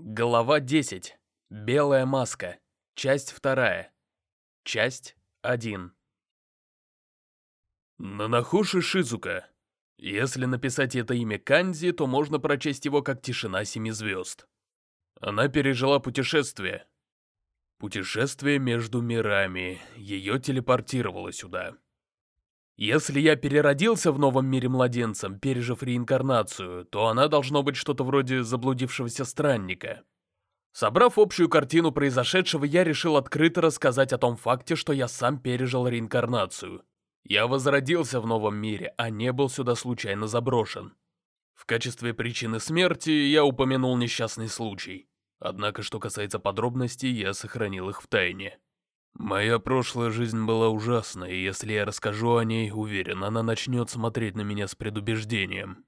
Глава 10. Белая маска. Часть вторая. Часть 1. Нанахоши Шизука. Если написать это имя Канзи, то можно прочесть его как «Тишина семи звезд». Она пережила путешествие. Путешествие между мирами. Ее телепортировало сюда. Если я переродился в новом мире младенцем, пережив реинкарнацию, то она должно быть что-то вроде заблудившегося странника. Собрав общую картину произошедшего, я решил открыто рассказать о том факте, что я сам пережил реинкарнацию. Я возродился в новом мире, а не был сюда случайно заброшен. В качестве причины смерти я упомянул несчастный случай. Однако, что касается подробностей, я сохранил их в тайне. Моя прошлая жизнь была ужасной, и если я расскажу о ней, уверен, она начнет смотреть на меня с предубеждением.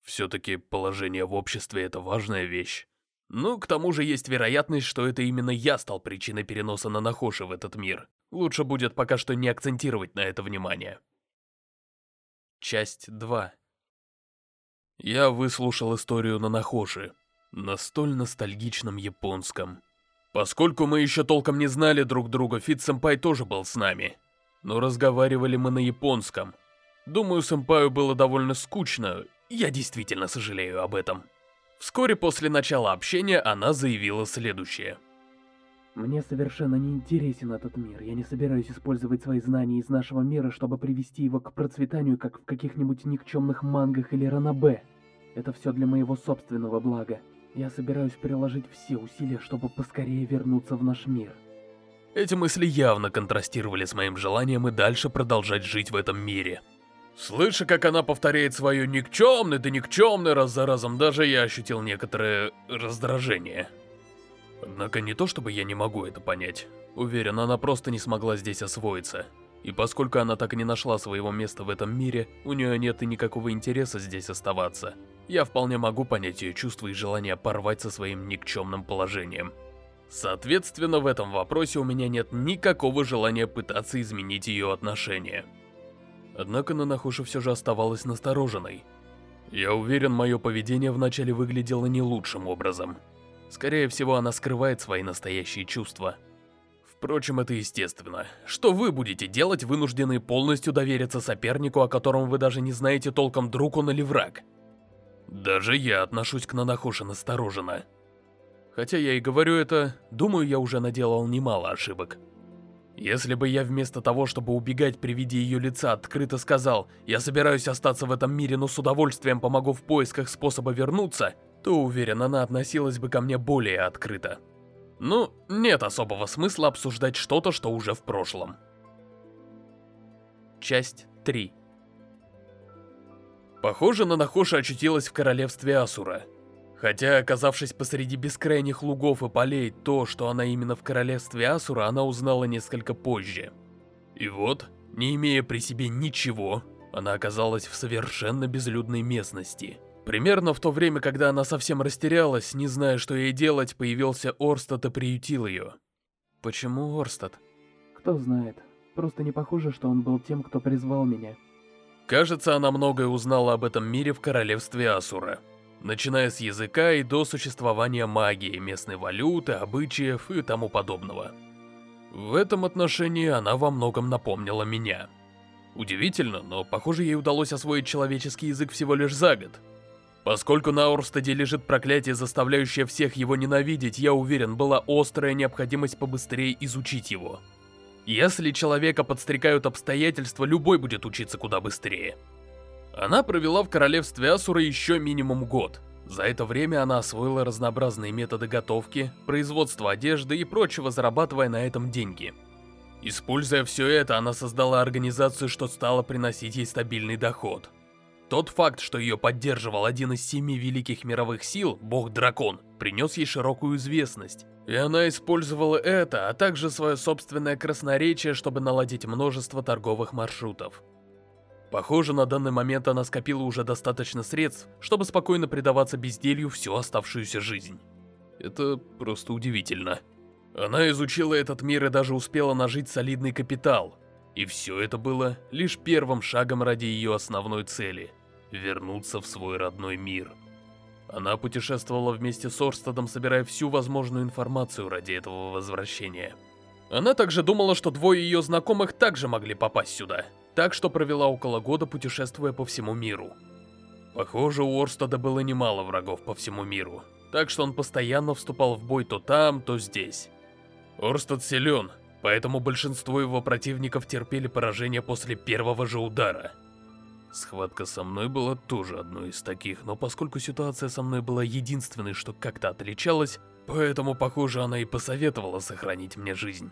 Все-таки положение в обществе — это важная вещь. Ну, к тому же есть вероятность, что это именно я стал причиной переноса Нанахоши в этот мир. Лучше будет пока что не акцентировать на это внимание. Часть 2 Я выслушал историю Нанахоши на столь ностальгичном японском. Поскольку мы еще толком не знали друг друга, Фит-сэмпай тоже был с нами. Но разговаривали мы на японском. Думаю, сэмпаю было довольно скучно, я действительно сожалею об этом. Вскоре после начала общения она заявила следующее. Мне совершенно не интересен этот мир. Я не собираюсь использовать свои знания из нашего мира, чтобы привести его к процветанию, как в каких-нибудь никчемных мангах или ранобэ. Это все для моего собственного блага. Я собираюсь приложить все усилия, чтобы поскорее вернуться в наш мир. Эти мысли явно контрастировали с моим желанием и дальше продолжать жить в этом мире. Слыша, как она повторяет свое «никчемный, да никчемный» раз за разом, даже я ощутил некоторое раздражение. Однако не то, чтобы я не могу это понять. Уверен, она просто не смогла здесь освоиться. И поскольку она так и не нашла своего места в этом мире, у нее нет и никакого интереса здесь оставаться. Я вполне могу понять ее чувства и желание порвать со своим никчемным положением. Соответственно, в этом вопросе у меня нет никакого желания пытаться изменить ее отношения. Однако Нанахуша все же оставалась настороженной. Я уверен, мое поведение вначале выглядело не лучшим образом. Скорее всего, она скрывает свои настоящие чувства. Впрочем, это естественно. Что вы будете делать, вынужденные полностью довериться сопернику, о котором вы даже не знаете толком, друг он или враг? Даже я отношусь к Нанахоши настороженно. Хотя я и говорю это, думаю, я уже наделал немало ошибок. Если бы я вместо того, чтобы убегать при виде ее лица, открыто сказал «Я собираюсь остаться в этом мире, но с удовольствием помогу в поисках способа вернуться», то уверен, она относилась бы ко мне более открыто. Ну, нет особого смысла обсуждать что-то, что уже в прошлом. Часть 3 Похоже, Нанахоша очутилась в королевстве Асура. Хотя, оказавшись посреди бескрайних лугов и полей, то, что она именно в королевстве Асура, она узнала несколько позже. И вот, не имея при себе ничего, она оказалась в совершенно безлюдной местности – Примерно в то время, когда она совсем растерялась, не зная, что ей делать, появился Орстад и приютил ее. Почему Орстад? Кто знает. Просто не похоже, что он был тем, кто призвал меня. Кажется, она многое узнала об этом мире в королевстве Асура. Начиная с языка и до существования магии, местной валюты, обычаев и тому подобного. В этом отношении она во многом напомнила меня. Удивительно, но похоже ей удалось освоить человеческий язык всего лишь за год. Поскольку на Орстаде лежит проклятие, заставляющее всех его ненавидеть, я уверен, была острая необходимость побыстрее изучить его. Если человека подстрекают обстоятельства, любой будет учиться куда быстрее. Она провела в королевстве Асура еще минимум год. За это время она освоила разнообразные методы готовки, производства одежды и прочего, зарабатывая на этом деньги. Используя все это, она создала организацию, что стало приносить ей стабильный доход – тот факт, что ее поддерживал один из семи великих мировых сил, бог-дракон, принес ей широкую известность. И она использовала это, а также свое собственное красноречие, чтобы наладить множество торговых маршрутов. Похоже, на данный момент она скопила уже достаточно средств, чтобы спокойно предаваться безделью всю оставшуюся жизнь. Это просто удивительно. Она изучила этот мир и даже успела нажить солидный капитал. И все это было лишь первым шагом ради ее основной цели – вернуться в свой родной мир. Она путешествовала вместе с Орстадом, собирая всю возможную информацию ради этого возвращения. Она также думала, что двое ее знакомых также могли попасть сюда, так что провела около года, путешествуя по всему миру. Похоже, у Орстада было немало врагов по всему миру, так что он постоянно вступал в бой то там, то здесь. Орстад силен, поэтому большинство его противников терпели поражение после первого же удара. Схватка со мной была тоже одной из таких, но поскольку ситуация со мной была единственной, что как-то отличалась, поэтому, похоже, она и посоветовала сохранить мне жизнь.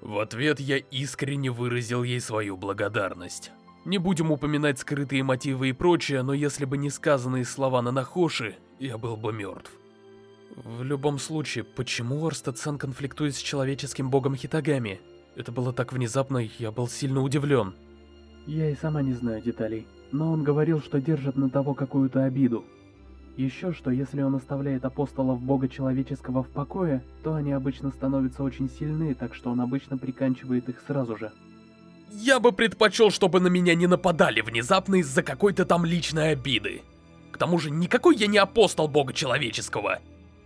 В ответ я искренне выразил ей свою благодарность. Не будем упоминать скрытые мотивы и прочее, но если бы не сказанные слова на Нахоши, я был бы мертв. В любом случае, почему Орстед-сан конфликтует с человеческим богом Хитагами? Это было так внезапно, я был сильно удивлен. Я и сама не знаю деталей, но он говорил, что держит на того какую-то обиду. Еще что, если он оставляет апостолов бога человеческого в покое, то они обычно становятся очень сильны, так что он обычно приканчивает их сразу же. Я бы предпочел, чтобы на меня не нападали внезапно из-за какой-то там личной обиды. К тому же, никакой я не апостол бога человеческого.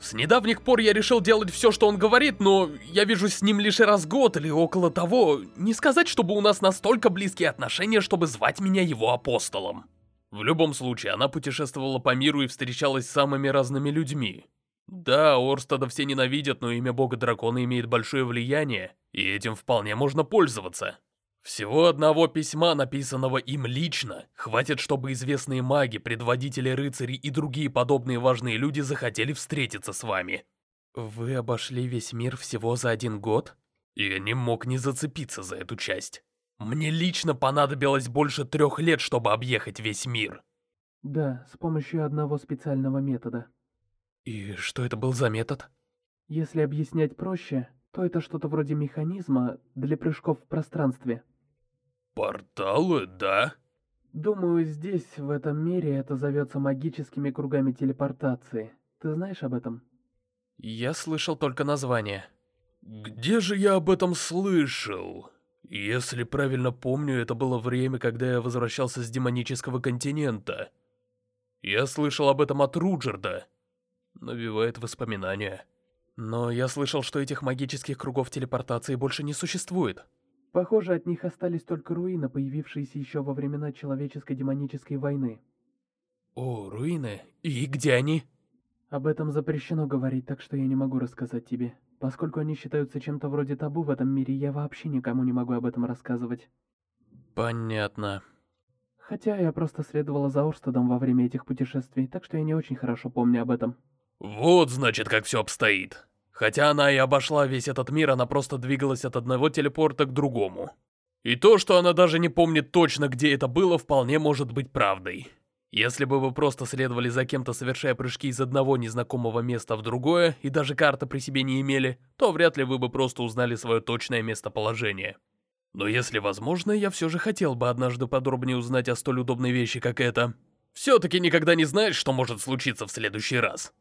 С недавних пор я решил делать все, что он говорит, но я вижу с ним лишь раз год или около того. Не сказать, чтобы у нас настолько близкие отношения, чтобы звать меня его апостолом. В любом случае, она путешествовала по миру и встречалась с самыми разными людьми. Да, Орстада все ненавидят, но имя бога дракона имеет большое влияние, и этим вполне можно пользоваться. Всего одного письма, написанного им лично, хватит, чтобы известные маги, предводители рыцарей и другие подобные важные люди захотели встретиться с вами. Вы обошли весь мир всего за один год? Я не мог не зацепиться за эту часть. Мне лично понадобилось больше трех лет, чтобы объехать весь мир. Да, с помощью одного специального метода. И что это был за метод? Если объяснять проще, то это что-то вроде механизма для прыжков в пространстве. Порталы, да? Думаю, здесь, в этом мире, это зовется магическими кругами телепортации. Ты знаешь об этом? Я слышал только название. Где же я об этом слышал? Если правильно помню, это было время, когда я возвращался с демонического континента. Я слышал об этом от Руджерда. Навевает воспоминания. Но я слышал, что этих магических кругов телепортации больше не существует. Похоже, от них остались только руины, появившиеся еще во времена человеческой демонической войны. О, руины? И где они? Об этом запрещено говорить, так что я не могу рассказать тебе. Поскольку они считаются чем-то вроде табу в этом мире, я вообще никому не могу об этом рассказывать. Понятно. Хотя я просто следовала за Орстедом во время этих путешествий, так что я не очень хорошо помню об этом. Вот, значит, как все обстоит. Хотя она и обошла весь этот мир, она просто двигалась от одного телепорта к другому. И то, что она даже не помнит точно, где это было, вполне может быть правдой. Если бы вы просто следовали за кем-то, совершая прыжки из одного незнакомого места в другое, и даже карты при себе не имели, то вряд ли вы бы просто узнали свое точное местоположение. Но если возможно, я все же хотел бы однажды подробнее узнать о столь удобной вещи, как это. Все-таки никогда не знаешь, что может случиться в следующий раз.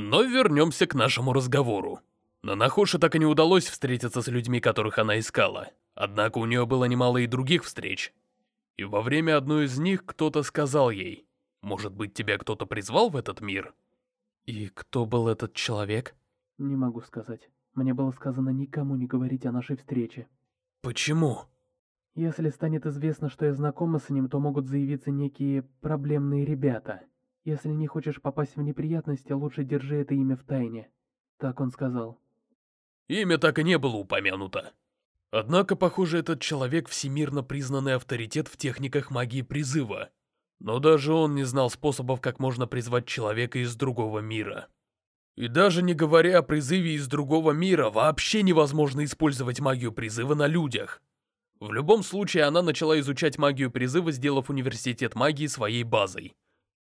Но вернемся к нашему разговору. На Нахоше так и не удалось встретиться с людьми, которых она искала. Однако у нее было немало и других встреч. И во время одной из них кто-то сказал ей, может быть, тебя кто-то призвал в этот мир? И кто был этот человек? Не могу сказать. Мне было сказано никому не говорить о нашей встрече. Почему? Если станет известно, что я знакома с ним, то могут заявиться некие проблемные ребята. Если не хочешь попасть в неприятности, лучше держи это имя в тайне. Так он сказал. Имя так и не было упомянуто. Однако, похоже, этот человек всемирно признанный авторитет в техниках магии призыва. Но даже он не знал способов, как можно призвать человека из другого мира. И даже не говоря о призыве из другого мира, вообще невозможно использовать магию призыва на людях. В любом случае, она начала изучать магию призыва, сделав университет магии своей базой.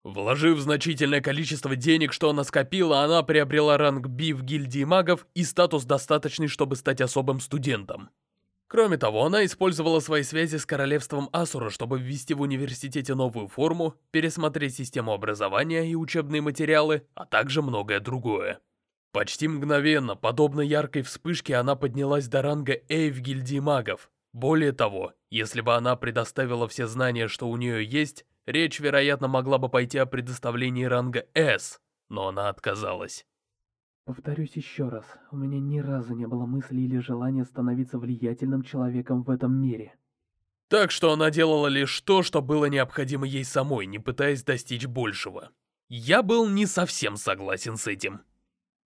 Вложив значительное количество денег, что она скопила, она приобрела ранг Би в гильдии магов и статус достаточный, чтобы стать особым студентом. Кроме того, она использовала свои связи с королевством Асура, чтобы ввести в университете новую форму, пересмотреть систему образования и учебные материалы, а также многое другое. Почти мгновенно, подобно яркой вспышке, она поднялась до ранга A в гильдии магов. Более того, если бы она предоставила все знания, что у нее есть, речь, вероятно, могла бы пойти о предоставлении ранга S. но она отказалась. Повторюсь еще раз, у меня ни разу не было мысли или желания становиться влиятельным человеком в этом мире. Так что она делала лишь то, что было необходимо ей самой, не пытаясь достичь большего. Я был не совсем согласен с этим.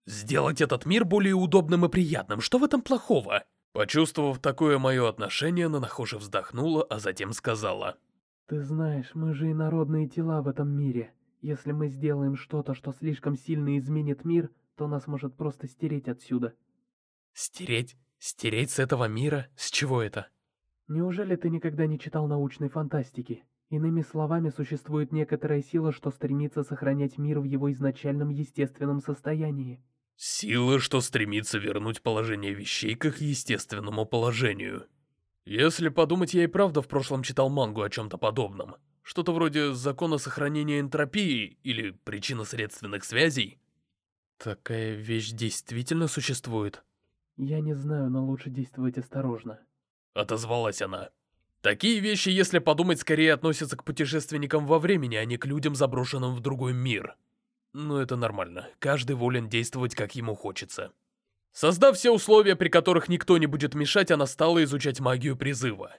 Сделать этот мир более удобным и приятным, что в этом плохого? Почувствовав такое мое отношение, Нанахоши вздохнула, а затем сказала. Ты знаешь, мы же инородные тела в этом мире. Если мы сделаем что-то, что слишком сильно изменит мир, то нас может просто стереть отсюда. Стереть? Стереть с этого мира? С чего это? Неужели ты никогда не читал научной фантастики? Иными словами, существует некоторая сила, что стремится сохранять мир в его изначальном естественном состоянии. Сила, что стремится вернуть положение вещей к их естественному положению. Если подумать, я и правда в прошлом читал мангу о чем-то подобном. Что-то вроде закона сохранения энтропии или причинно-следственных связей. Такая вещь действительно существует? Я не знаю, но лучше действовать осторожно. Отозвалась она. Такие вещи, если подумать, скорее относятся к путешественникам во времени, а не к людям, заброшенным в другой мир. Но это нормально. Каждый волен действовать, как ему хочется. Создав все условия, при которых никто не будет мешать, она стала изучать магию призыва.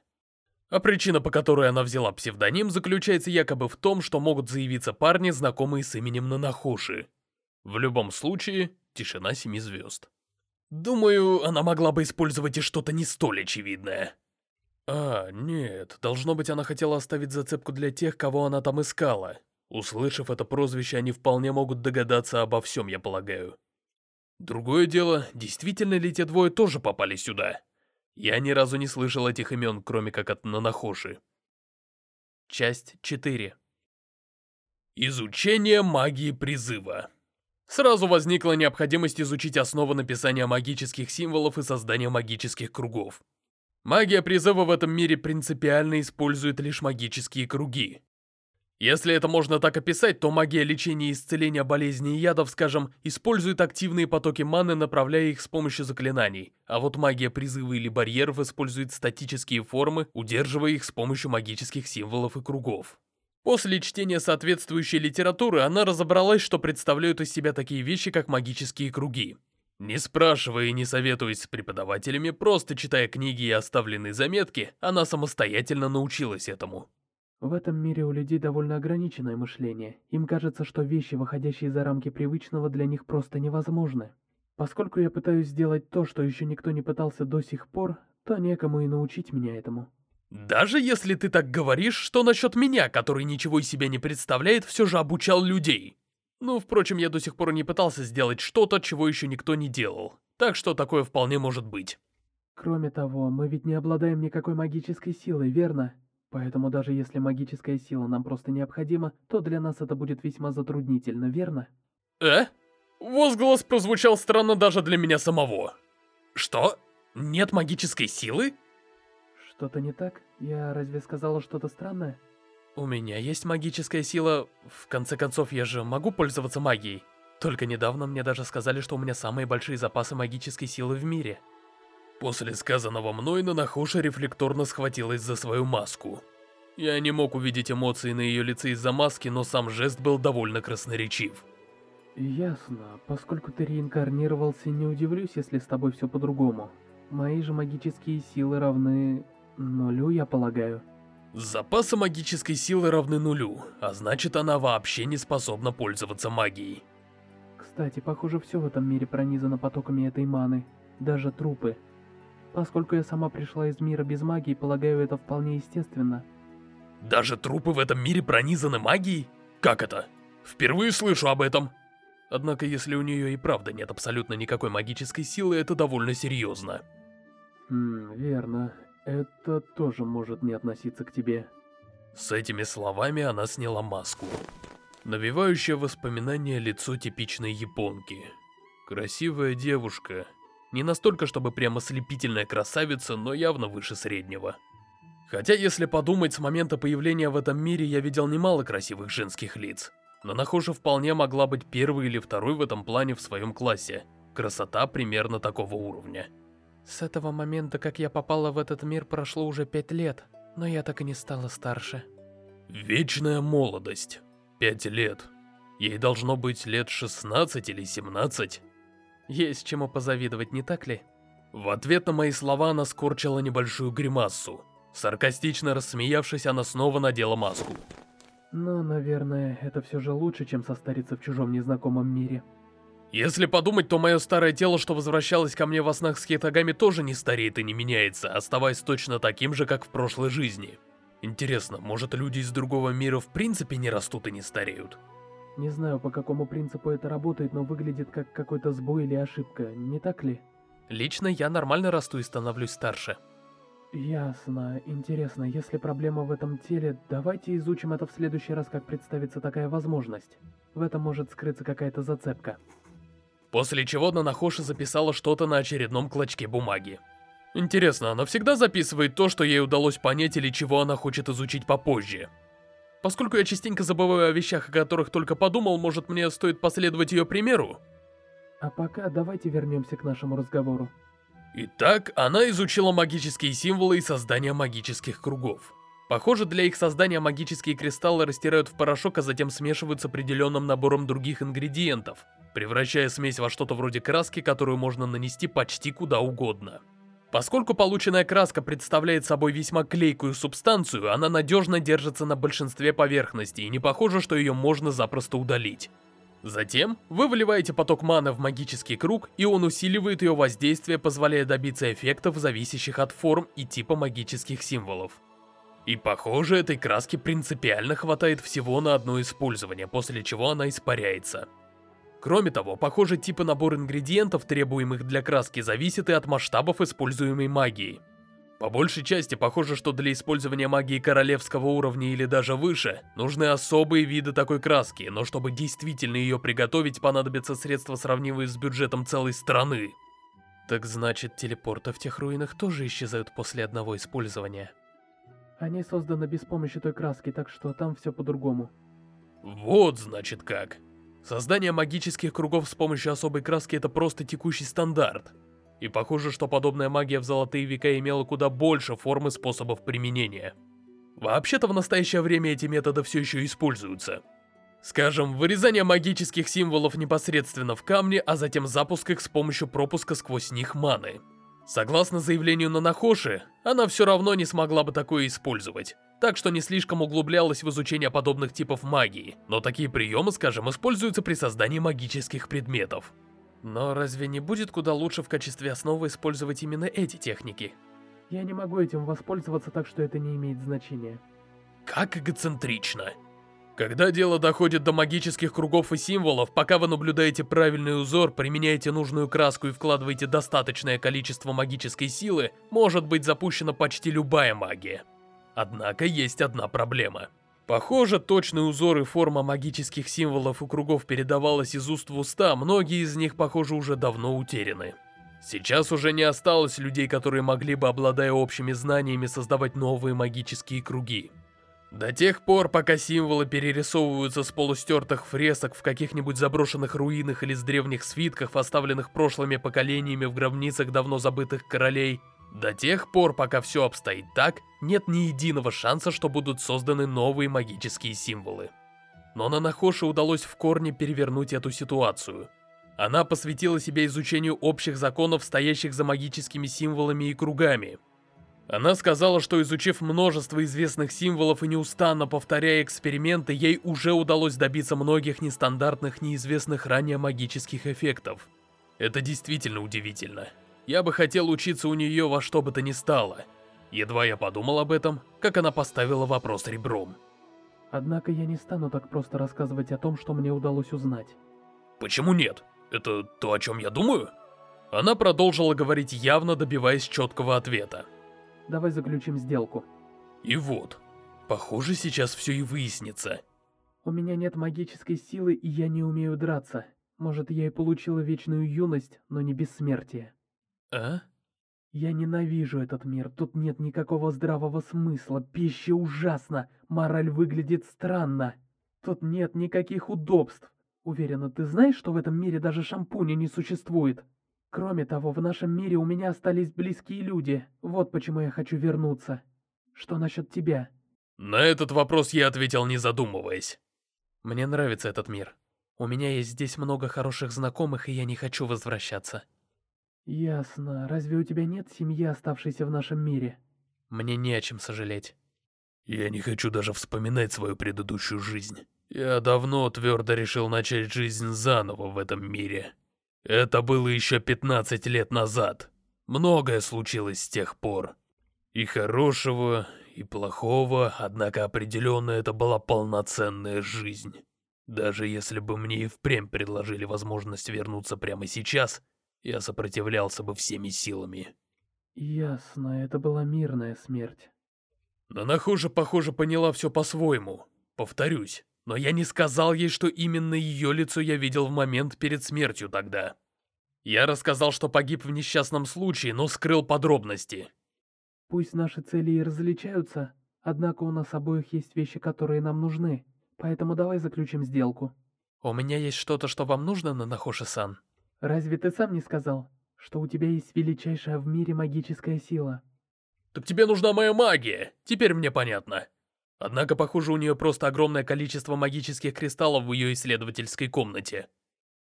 А причина, по которой она взяла псевдоним, заключается якобы в том, что могут заявиться парни, знакомые с именем Нанахоши. В любом случае, тишина семи звезд. Думаю, она могла бы использовать и что-то не столь очевидное. А, нет, должно быть, она хотела оставить зацепку для тех, кого она там искала. Услышав это прозвище, они вполне могут догадаться обо всем, я полагаю. Другое дело, действительно ли те двое тоже попали сюда? Я ни разу не слышал этих имен, кроме как от Нанахоши. Часть 4 Изучение магии призыва Сразу возникла необходимость изучить основы написания магических символов и создания магических кругов. Магия призыва в этом мире принципиально использует лишь магические круги. Если это можно так описать, то магия лечения и исцеления болезней и ядов, скажем, использует активные потоки маны, направляя их с помощью заклинаний, а вот магия призыва или барьеров использует статические формы, удерживая их с помощью магических символов и кругов. После чтения соответствующей литературы она разобралась, что представляют из себя такие вещи, как магические круги. Не спрашивая и не советуясь с преподавателями, просто читая книги и оставленные заметки, она самостоятельно научилась этому. В этом мире у людей довольно ограниченное мышление. Им кажется, что вещи, выходящие за рамки привычного, для них просто невозможны. Поскольку я пытаюсь сделать то, что еще никто не пытался до сих пор, то некому и научить меня этому. Даже если ты так говоришь, что насчет меня, который ничего из себя не представляет, все же обучал людей. Ну, впрочем, я до сих пор не пытался сделать что-то, чего еще никто не делал. Так что такое вполне может быть. Кроме того, мы ведь не обладаем никакой магической силой, верно? Поэтому даже если магическая сила нам просто необходима, то для нас это будет весьма затруднительно, верно? Э? Возглас прозвучал странно даже для меня самого. Что? Нет магической силы? Что-то не так? Я разве сказала что-то странное? У меня есть магическая сила. В конце концов, я же могу пользоваться магией. Только недавно мне даже сказали, что у меня самые большие запасы магической силы в мире. После сказанного мной Нанахоша рефлекторно схватилась за свою маску. Я не мог увидеть эмоции на ее лице из-за маски, но сам жест был довольно красноречив. Ясно. Поскольку ты реинкарнировался, не удивлюсь, если с тобой все по-другому. Мои же магические силы равны Нулю, я полагаю. Запасы магической силы равны нулю, а значит она вообще не способна пользоваться магией. Кстати, похоже, все в этом мире пронизано потоками этой маны, даже трупы. Поскольку я сама пришла из мира без магии, полагаю, это вполне естественно. Даже трупы в этом мире пронизаны магией? Как это? Впервые слышу об этом. Однако, если у нее и правда нет абсолютно никакой магической силы, это довольно серьезно. Хм, верно. Это тоже может не относиться к тебе. С этими словами она сняла маску. Навевающее воспоминание лицо типичной японки. Красивая девушка. Не настолько, чтобы прямо слепительная красавица, но явно выше среднего. Хотя, если подумать, с момента появления в этом мире я видел немало красивых женских лиц. Но Нахожа вполне могла быть первой или второй в этом плане в своем классе. Красота примерно такого уровня. С этого момента, как я попала в этот мир, прошло уже пять лет, но я так и не стала старше. Вечная молодость. Пять лет. Ей должно быть лет 16 или 17. Есть чему позавидовать, не так ли? В ответ на мои слова она скорчила небольшую гримассу. Саркастично рассмеявшись, она снова надела маску. Ну, наверное, это все же лучше, чем состариться в чужом незнакомом мире. Если подумать, то мое старое тело, что возвращалось ко мне во снах с Хитагами, тоже не стареет и не меняется, оставаясь точно таким же, как в прошлой жизни. Интересно, может люди из другого мира в принципе не растут и не стареют? Не знаю, по какому принципу это работает, но выглядит как какой-то сбой или ошибка, не так ли? Лично я нормально расту и становлюсь старше. Ясно. Интересно, если проблема в этом теле, давайте изучим это в следующий раз, как представится такая возможность. В этом может скрыться какая-то зацепка. После чего Нанахоши записала что-то на очередном клочке бумаги. Интересно, она всегда записывает то, что ей удалось понять или чего она хочет изучить попозже? Поскольку я частенько забываю о вещах, о которых только подумал, может мне стоит последовать ее примеру? А пока давайте вернемся к нашему разговору. Итак, она изучила магические символы и создание магических кругов. Похоже, для их создания магические кристаллы растирают в порошок, а затем смешивают с определенным набором других ингредиентов, превращая смесь во что-то вроде краски, которую можно нанести почти куда угодно. Поскольку полученная краска представляет собой весьма клейкую субстанцию, она надежно держится на большинстве поверхностей и не похоже, что ее можно запросто удалить. Затем вы выливаете поток маны в магический круг, и он усиливает ее воздействие, позволяя добиться эффектов, зависящих от форм и типа магических символов. И похоже, этой краски принципиально хватает всего на одно использование, после чего она испаряется. Кроме того, похоже, типы набор ингредиентов, требуемых для краски, зависит и от масштабов используемой магии. По большей части, похоже, что для использования магии королевского уровня или даже выше, нужны особые виды такой краски, но чтобы действительно ее приготовить, понадобятся средства, сравнимые с бюджетом целой страны. Так значит, телепорты в тех руинах тоже исчезают после одного использования? Они созданы без помощи той краски, так что там все по-другому. Вот значит как. Создание магических кругов с помощью особой краски это просто текущий стандарт. И похоже, что подобная магия в золотые века имела куда больше форм и способов применения. Вообще-то в настоящее время эти методы все еще используются. Скажем, вырезание магических символов непосредственно в камне, а затем запуск их с помощью пропуска сквозь них маны. Согласно заявлению Нанахоши, она все равно не смогла бы такое использовать, так что не слишком углублялась в изучение подобных типов магии, но такие приемы, скажем, используются при создании магических предметов. Но разве не будет куда лучше в качестве основы использовать именно эти техники? Я не могу этим воспользоваться, так что это не имеет значения. Как эгоцентрично. Когда дело доходит до магических кругов и символов, пока вы наблюдаете правильный узор, применяете нужную краску и вкладываете достаточное количество магической силы, может быть запущена почти любая магия. Однако есть одна проблема. Похоже, точные узоры форма магических символов и кругов передавалась из уст в уста, многие из них, похоже, уже давно утеряны. Сейчас уже не осталось людей, которые могли бы, обладая общими знаниями, создавать новые магические круги. До тех пор, пока символы перерисовываются с полустертых фресок в каких-нибудь заброшенных руинах или с древних свитках, оставленных прошлыми поколениями в гробницах давно забытых королей, до тех пор, пока все обстоит так, нет ни единого шанса, что будут созданы новые магические символы. Но Нанахоши удалось в корне перевернуть эту ситуацию. Она посвятила себя изучению общих законов, стоящих за магическими символами и кругами. Она сказала, что изучив множество известных символов и неустанно повторяя эксперименты, ей уже удалось добиться многих нестандартных, неизвестных ранее магических эффектов. Это действительно удивительно. Я бы хотел учиться у нее во что бы то ни стало. Едва я подумал об этом, как она поставила вопрос ребром. Однако я не стану так просто рассказывать о том, что мне удалось узнать. Почему нет? Это то, о чем я думаю? Она продолжила говорить, явно добиваясь четкого ответа. Давай заключим сделку. И вот, похоже, сейчас все и выяснится. У меня нет магической силы, и я не умею драться. Может, я и получила вечную юность, но не бессмертие. А? Я ненавижу этот мир, тут нет никакого здравого смысла, пища ужасна, мораль выглядит странно. Тут нет никаких удобств. Уверена, ты знаешь, что в этом мире даже шампуня не существует? Кроме того, в нашем мире у меня остались близкие люди. Вот почему я хочу вернуться. Что насчет тебя? На этот вопрос я ответил не задумываясь. Мне нравится этот мир. У меня есть здесь много хороших знакомых, и я не хочу возвращаться. Ясно. Разве у тебя нет семьи, оставшейся в нашем мире? Мне не о чем сожалеть. Я не хочу даже вспоминать свою предыдущую жизнь. Я давно твердо решил начать жизнь заново в этом мире. Это было еще 15 лет назад. Многое случилось с тех пор. И хорошего, и плохого, однако определенно это была полноценная жизнь. Даже если бы мне и впрямь предложили возможность вернуться прямо сейчас, я сопротивлялся бы всеми силами. Ясно, это была мирная смерть. Но Нахожа, похоже, поняла все по-своему. Повторюсь, но я не сказал ей, что именно ее лицо я видел в момент перед смертью тогда. Я рассказал, что погиб в несчастном случае, но скрыл подробности. Пусть наши цели и различаются, однако у нас обоих есть вещи, которые нам нужны. Поэтому давай заключим сделку. У меня есть что-то, что вам нужно, Нанахоши-сан? Разве ты сам не сказал, что у тебя есть величайшая в мире магическая сила? Так тебе нужна моя магия, теперь мне понятно. Однако, похоже, у нее просто огромное количество магических кристаллов в ее исследовательской комнате.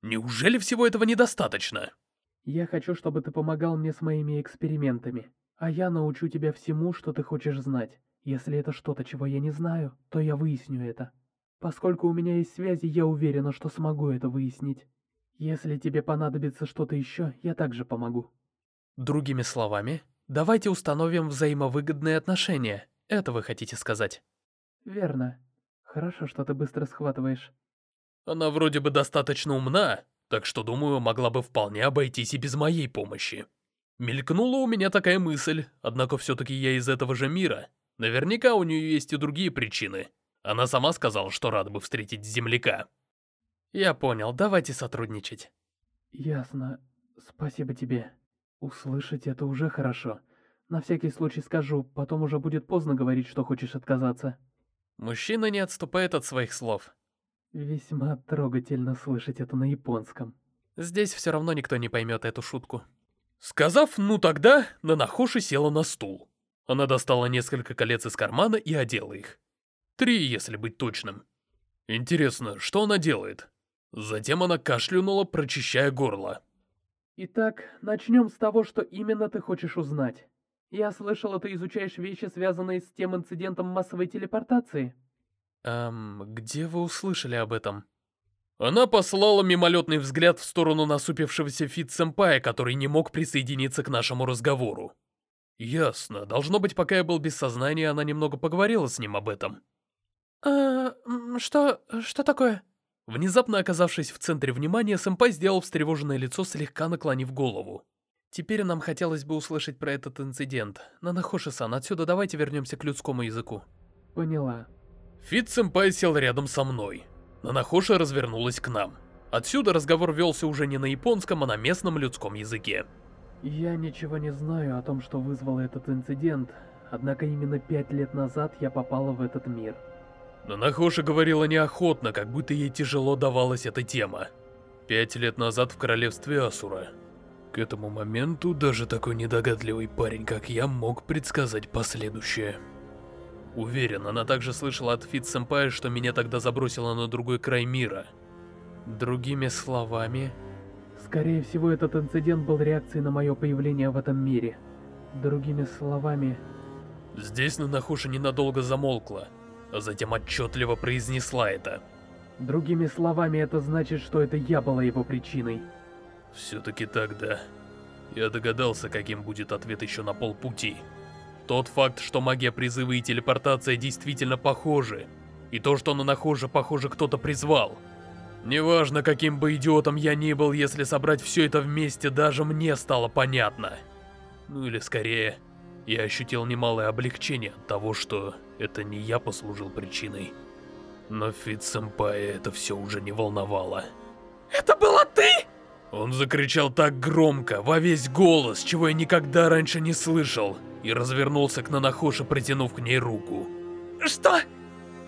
Неужели всего этого недостаточно? Я хочу, чтобы ты помогал мне с моими экспериментами, а я научу тебя всему, что ты хочешь знать. Если это что-то, чего я не знаю, то я выясню это. Поскольку у меня есть связи, я уверена, что смогу это выяснить. Если тебе понадобится что-то еще, я также помогу. Другими словами, давайте установим взаимовыгодные отношения. Это вы хотите сказать? Верно. Хорошо, что ты быстро схватываешь. Она вроде бы достаточно умна, так что, думаю, могла бы вполне обойтись и без моей помощи. Мелькнула у меня такая мысль, однако все-таки я из этого же мира. Наверняка у нее есть и другие причины. Она сама сказала, что рада бы встретить земляка. Я понял, давайте сотрудничать. Ясно. Спасибо тебе. Услышать это уже хорошо. На всякий случай скажу, потом уже будет поздно говорить, что хочешь отказаться. Мужчина не отступает от своих слов. Весьма трогательно слышать это на японском. Здесь все равно никто не поймет эту шутку. Сказав «ну тогда», Нанахоши села на стул. Она достала несколько колец из кармана и одела их. Три, если быть точным. Интересно, что она делает? Затем она кашлянула, прочищая горло. Итак, начнем с того, что именно ты хочешь узнать. Я слышала, ты изучаешь вещи, связанные с тем инцидентом массовой телепортации. Эм, где вы услышали об этом? Она послала мимолетный взгляд в сторону насупившегося Фит-сэмпая, который не мог присоединиться к нашему разговору. Ясно. Должно быть, пока я был без сознания, она немного поговорила с ним об этом. «А, что... что такое?» Внезапно оказавшись в центре внимания, сэмпай сделал встревоженное лицо, слегка наклонив голову. Теперь нам хотелось бы услышать про этот инцидент. Нанахоши-сан, отсюда давайте вернемся к людскому языку. Поняла. Фит-сэмпай сел рядом со мной. Нанахоша развернулась к нам. Отсюда разговор велся уже не на японском, а на местном людском языке. Я ничего не знаю о том, что вызвало этот инцидент, однако именно пять лет назад я попала в этот мир. Нанахоша говорила неохотно, как будто ей тяжело давалась эта тема. Пять лет назад в королевстве Асура. К этому моменту даже такой недогадливый парень, как я, мог предсказать последующее. Уверен, она также слышала от Фит Сэмпая, что меня тогда забросило на другой край мира. Другими словами... Скорее всего, этот инцидент был реакцией на мое появление в этом мире. Другими словами... Здесь Нанахуша ненадолго замолкла, а затем отчетливо произнесла это. Другими словами, это значит, что это я была его причиной. Все-таки так, да. Я догадался, каким будет ответ еще на полпути. Тот факт, что магия призыва и телепортация действительно похожи, и то, что на нахоже, похоже, кто-то призвал. Неважно, каким бы идиотом я ни был, если собрать все это вместе, даже мне стало понятно. Ну или скорее, я ощутил немалое облегчение от того, что это не я послужил причиной. Но Фит-сэмпая это все уже не волновало. «Это была ты?» Он закричал так громко, во весь голос, чего я никогда раньше не слышал, и развернулся к Нанахоше, протянув к ней руку. «Что?»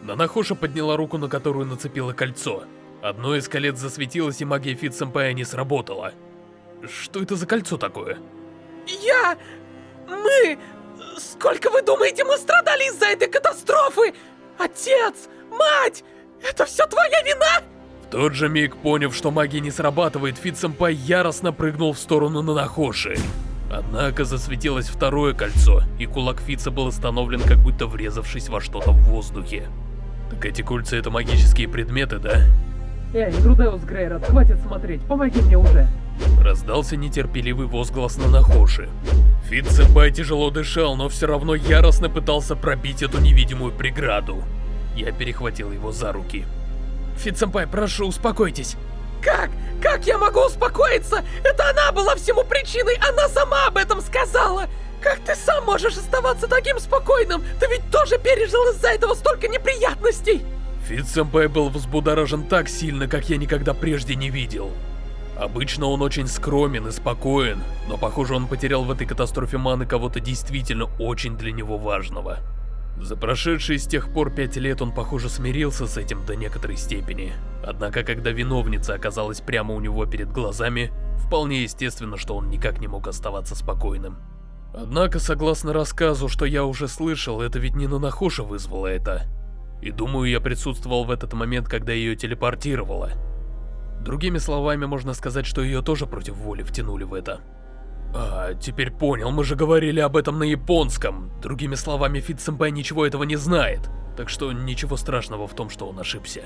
Нанахоша подняла руку, на которую нацепила кольцо. Одно из колец засветилось, и магия Фит Сэмпая не сработала. Что это за кольцо такое? Я... Мы... Сколько вы думаете, мы страдали из-за этой катастрофы? Отец! Мать! Это все твоя вина? В тот же миг, поняв, что магия не срабатывает, Фит-сэмпай яростно прыгнул в сторону Нанахоши. Однако засветилось второе кольцо, и кулак Фица был остановлен, как будто врезавшись во что-то в воздухе. Так эти кольца это магические предметы, да? Эй, Рудеус Грейрот, хватит смотреть, помоги мне уже. Раздался нетерпеливый возглас Нанахоши. Фитц-сэмпай тяжело дышал, но все равно яростно пытался пробить эту невидимую преграду. Я перехватил его за руки. Фитц-сэмпай, прошу, успокойтесь. Как? Как я могу успокоиться? Это она была всему причиной, она сама об этом сказала! Как ты сам можешь оставаться таким спокойным? Ты ведь тоже пережил из-за этого столько неприятностей! Фитц-сэмпай был взбудоражен так сильно, как я никогда прежде не видел. Обычно он очень скромен и спокоен, но похоже он потерял в этой катастрофе маны кого-то действительно очень для него важного. За прошедшие с тех пор пять лет он, похоже, смирился с этим до некоторой степени. Однако, когда виновница оказалась прямо у него перед глазами, вполне естественно, что он никак не мог оставаться спокойным. Однако, согласно рассказу, что я уже слышал, это ведь не Нанахоша вызвало это. И думаю, я присутствовал в этот момент, когда ее телепортировало. Другими словами, можно сказать, что ее тоже против воли втянули в это. А, теперь понял, мы же говорили об этом на японском. Другими словами, Фит Сэмпай ничего этого не знает. Так что ничего страшного в том, что он ошибся.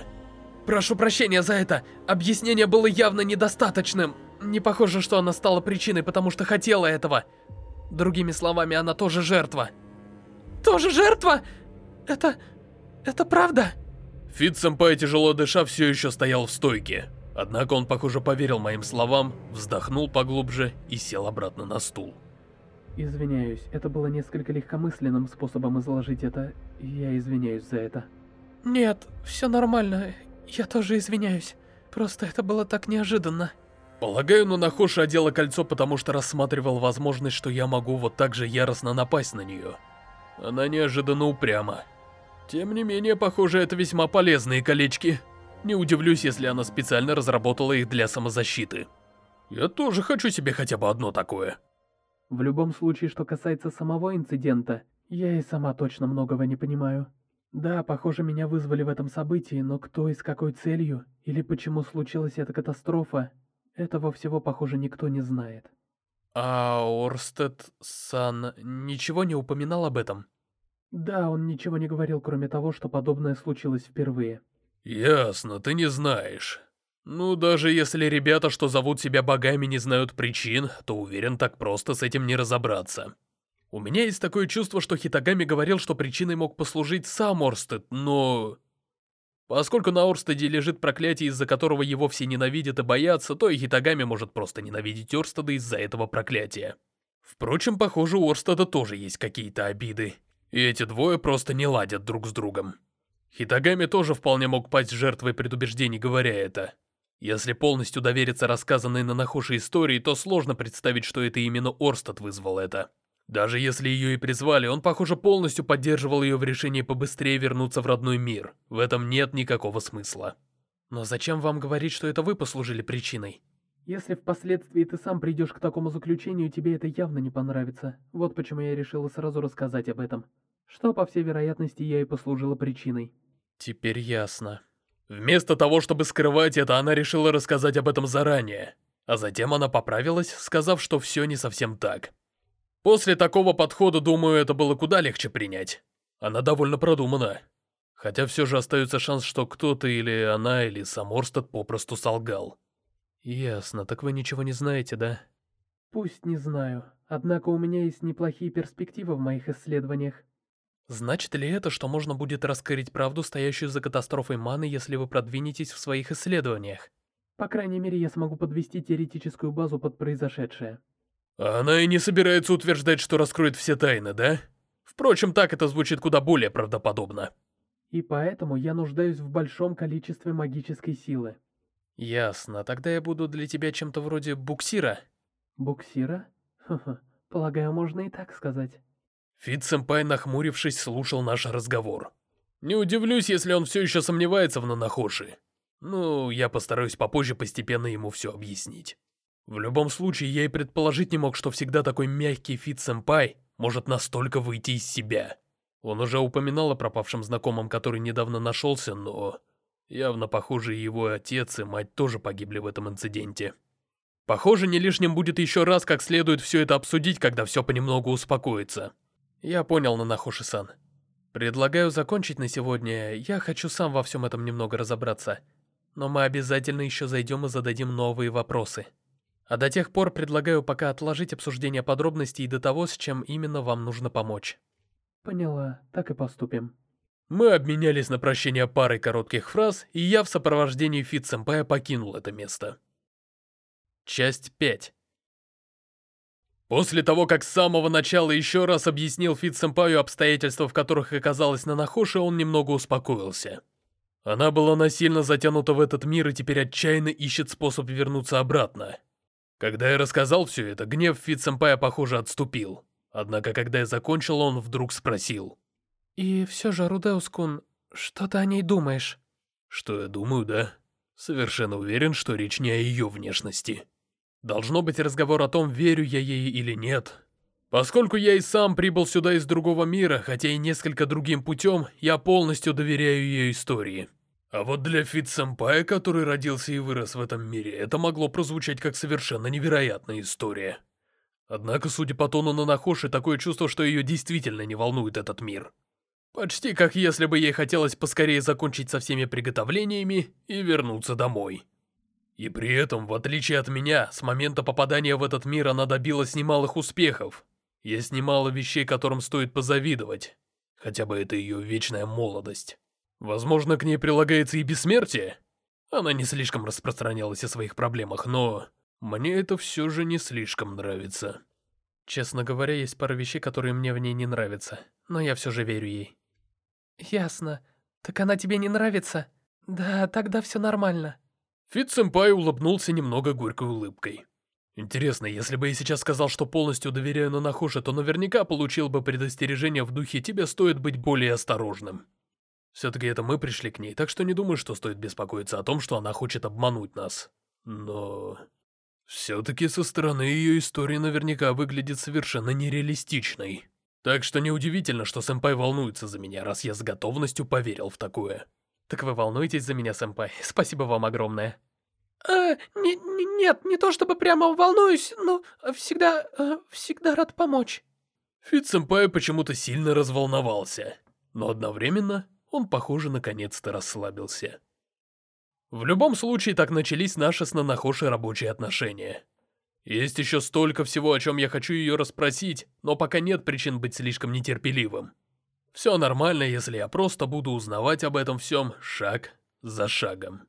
Прошу прощения за это. Объяснение было явно недостаточным. Не похоже, что она стала причиной, потому что хотела этого. Другими словами, она тоже жертва. Тоже жертва? Это... это правда? Фит Сэмпай, тяжело дыша, все еще стоял в стойке. Однако он, похоже, поверил моим словам, вздохнул поглубже и сел обратно на стул. Извиняюсь, это было несколько легкомысленным способом изложить это. Я извиняюсь за это. Нет, все нормально. Я тоже извиняюсь. Просто это было так неожиданно. Полагаю, Нунахоши одела кольцо, потому что рассматривал возможность, что я могу вот так же яростно напасть на нее. Она неожиданно упряма. Тем не менее, похоже, это весьма полезные колечки. Не удивлюсь, если она специально разработала их для самозащиты. Я тоже хочу себе хотя бы одно такое. В любом случае, что касается самого инцидента, я и сама точно многого не понимаю. Да, похоже, меня вызвали в этом событии, но кто и с какой целью, или почему случилась эта катастрофа, этого всего, похоже, никто не знает. А Орстед-сан ничего не упоминал об этом? Да, он ничего не говорил, кроме того, что подобное случилось впервые. Ясно, ты не знаешь. Ну, даже если ребята, что зовут себя богами, не знают причин, то уверен, так просто с этим не разобраться. У меня есть такое чувство, что Хитагами говорил, что причиной мог послужить сам Орстед, но... Поскольку на Орстеде лежит проклятие, из-за которого его все ненавидят и боятся, то и Хитагами может просто ненавидеть Орстеда из-за этого проклятия. Впрочем, похоже, у Орстеда тоже есть какие-то обиды. И эти двое просто не ладят друг с другом. Хитагами тоже вполне мог пасть жертвой предубеждений, говоря это. Если полностью довериться рассказанной на Нахоши истории, то сложно представить, что это именно Орстад вызвал это. Даже если ее и призвали, он, похоже, полностью поддерживал ее в решении побыстрее вернуться в родной мир. В этом нет никакого смысла. Но зачем вам говорить, что это вы послужили причиной? Если впоследствии ты сам придешь к такому заключению, тебе это явно не понравится. Вот почему я решила сразу рассказать об этом. Что, по всей вероятности, я и послужила причиной. Теперь ясно. Вместо того, чтобы скрывать это, она решила рассказать об этом заранее. А затем она поправилась, сказав, что все не совсем так. После такого подхода, думаю, это было куда легче принять. Она довольно продумана. Хотя все же остается шанс, что кто-то или она, или сам Орстед попросту солгал. Ясно, так вы ничего не знаете, да? Пусть не знаю. Однако у меня есть неплохие перспективы в моих исследованиях. Значит ли это, что можно будет раскрыть правду, стоящую за катастрофой маны, если вы продвинетесь в своих исследованиях? По крайней мере, я смогу подвести теоретическую базу под произошедшее. Она и не собирается утверждать, что раскроет все тайны, да? Впрочем, так это звучит куда более правдоподобно. И поэтому я нуждаюсь в большом количестве магической силы. Ясно, тогда я буду для тебя чем-то вроде буксира. Буксира? Ха-ха, полагаю, можно и так сказать. Фитц-сэмпай, нахмурившись, слушал наш разговор. Не удивлюсь, если он все еще сомневается в Нанахоши. Ну, я постараюсь попозже постепенно ему все объяснить. В любом случае, я и предположить не мог, что всегда такой мягкий Фитц-сэмпай может настолько выйти из себя. Он уже упоминал о пропавшем знакомом, который недавно нашелся, но... Явно, похоже, его отец и мать тоже погибли в этом инциденте. Похоже, не лишним будет еще раз как следует все это обсудить, когда все понемногу успокоится. Я понял, Нанахоши-сан. Предлагаю закончить на сегодня, я хочу сам во всем этом немного разобраться. Но мы обязательно еще зайдем и зададим новые вопросы. А до тех пор предлагаю пока отложить обсуждение подробностей до того, с чем именно вам нужно помочь. Поняла, так и поступим. Мы обменялись на прощение парой коротких фраз, и я в сопровождении Фит-сэмпая покинул это место. Часть 5 После того, как с самого начала еще раз объяснил Фит-сэмпаю обстоятельства, в которых оказалась Нанахоши, он немного успокоился. Она была насильно затянута в этот мир и теперь отчаянно ищет способ вернуться обратно. Когда я рассказал все это, гнев Фит-сэмпая, похоже, отступил. Однако, когда я закончил, он вдруг спросил. «И все же, Рудеус-кун, что ты о ней думаешь?» «Что я думаю, да? Совершенно уверен, что речь не о ее внешности». Должно быть разговор о том, верю я ей или нет. Поскольку я и сам прибыл сюда из другого мира, хотя и несколько другим путем, я полностью доверяю ее истории. А вот для Фит-сэмпая, который родился и вырос в этом мире, это могло прозвучать как совершенно невероятная история. Однако, судя по тону Нанахоши, такое чувство, что ее действительно не волнует этот мир. Почти как если бы ей хотелось поскорее закончить со всеми приготовлениями и вернуться домой. И при этом, в отличие от меня, с момента попадания в этот мир она добилась немалых успехов. Есть немало вещей, которым стоит позавидовать. Хотя бы это ее вечная молодость. Возможно, к ней прилагается и бессмертие. Она не слишком распространялась о своих проблемах, но... Мне это все же не слишком нравится. Честно говоря, есть пара вещей, которые мне в ней не нравятся. Но я все же верю ей. Ясно. Так она тебе не нравится? Да, тогда все нормально. Фит-сэмпай улыбнулся немного горькой улыбкой. Интересно, если бы я сейчас сказал, что полностью доверяю Нанахуше, то наверняка получил бы предостережение в духе «тебе стоит быть более осторожным». Все-таки это мы пришли к ней, так что не думаю, что стоит беспокоиться о том, что она хочет обмануть нас. Но... Все-таки со стороны ее истории наверняка выглядит совершенно нереалистичной. Так что неудивительно, что сэмпай волнуется за меня, раз я с готовностью поверил в такое. Так вы волнуетесь за меня, сэмпай. Спасибо вам огромное. Э, не, не, нет, не то чтобы прямо волнуюсь, но всегда, э, всегда рад помочь. Фит-сэмпай почему-то сильно разволновался, но одновременно он, похоже, наконец-то расслабился. В любом случае, так начались наши с Нанахоши рабочие отношения. Есть еще столько всего, о чем я хочу ее расспросить, но пока нет причин быть слишком нетерпеливым. Все нормально, если я просто буду узнавать об этом всем шаг за шагом.